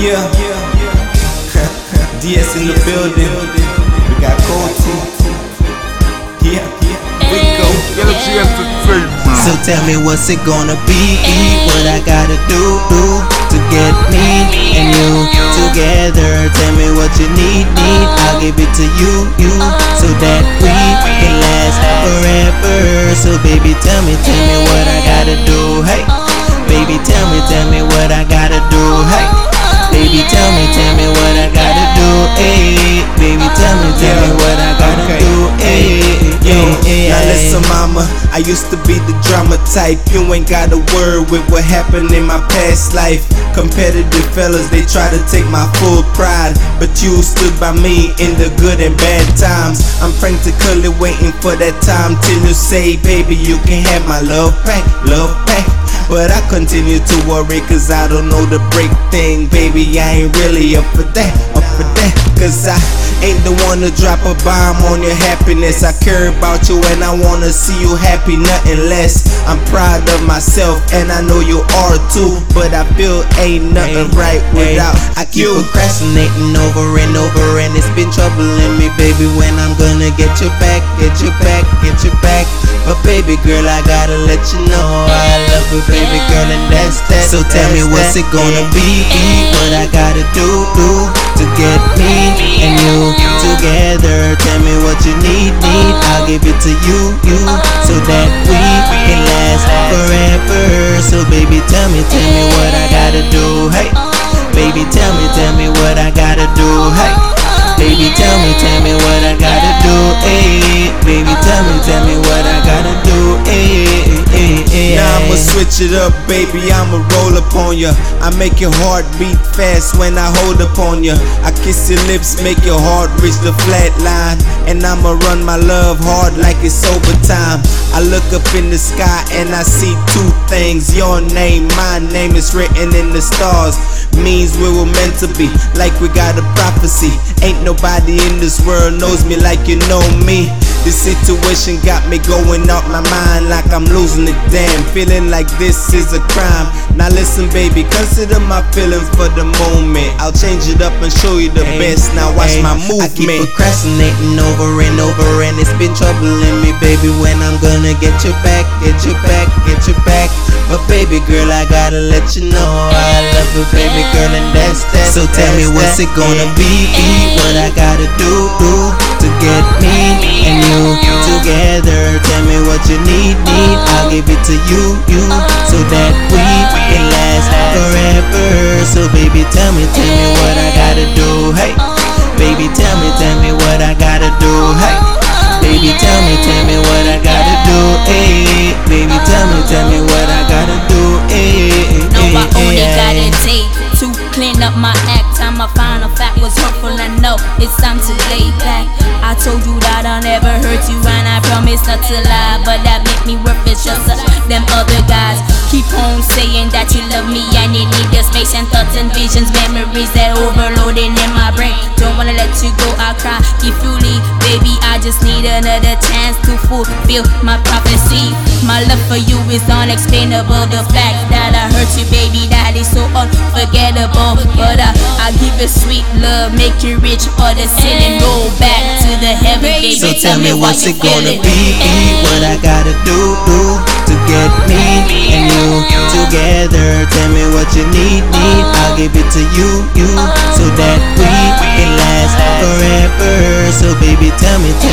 Yeah, DS in the building. We got Coty. Yeah, yeah, we go. So tell me what's it gonna be? What I gotta do to get me and you together? Tell me what you need, need. I'll give it to you, you, so that we can last forever. So baby, tell me, tell me what I gotta do. Hey, baby, tell me, tell me what I gotta do. Hey, listen, mama. I used to be the drama type. You ain't got a word with what happened in my past life. Competitive fellas, they try to take my full pride. But you stood by me in the good and bad times. I'm practically waiting for that time till you say, baby, you can have my love back, love back. But I continue to worry cause I don't know the break thing. Baby, I ain't really up for that, up for that. Cause I ain't the one to drop a bomb on your happiness. I care about you and I wanna see you happy, nothing less. I'm proud of myself and I know you are too. But I feel ain't nothing right without I keep you. procrastinating over and over, and it's been troubling me, baby. When I'm gonna get you back, get you back, get you back. But baby girl, I gotta let you know I love you, baby girl, and that's that. So tell me what's it gonna be? What I gotta do, do to get me and you together? Tell me what you need, need. I'll give it to you, you, so that we can last forever. So baby, tell me, tell me what I gotta do. Hey. Baby, tell me, tell me what I gotta do. Hey, baby, tell me, tell me what I gotta do. Hey, baby, tell me, tell me what switch it up, baby. I'ma roll upon ya. I make your heart beat fast when I hold upon ya. I kiss your lips, make your heart reach the flat line. And I'ma run my love hard like it's overtime. I look up in the sky and I see two things. Your name, my name is written in the stars. Means we were meant to be, like we got a prophecy. Ain't nobody in this world knows me like you know me. This situation got me going off my mind like I'm losing it. Damn, feeling like this is a crime. Now listen, baby, consider my feelings for the moment. I'll change it up and show you the best. Now watch Hey, my I keep procrastinating over and over, and it's been troubling me, baby. When I'm gonna get you back, get you back, get you back. But baby girl, I gotta let you know I love you, baby girl, and that's that. So tell me what's it gonna be? What I gotta do, do what you need, need. I'll give it to you, you, so that we can last forever. So baby, tell me, tell me what I gotta do. Hey, baby, tell me, tell me what I gotta do. Hey, baby, tell me, tell me what I gotta do. Hey, baby, tell me, tell me what I gotta do. Hey, No, I only got a day to clean up my act. Time I found a fact was hurtful. I know it's time to lay back. I told you that I'll never hurt you, I promise not to lie. But that make me worth it just uh, them other guys. Keep on saying that you love me, you need the space and thoughts and visions, memories that overloading in my brain. Don't wanna let you go, I'll cry if you leave, baby. I just need another chance to fulfill my prophecy. My love for you is unexplainable. The fact that I hurt you, baby, that is so unforgettable. But uh, I give you sweet love, make you rich or the sin and roll back to the heaven, baby. So tell me what's it gonna be? What I gotta do, do to get me and you together? Tell me what you need, need. I'll give it to you, you, so that we can last forever. So baby, tell me, tell